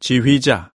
지휘자.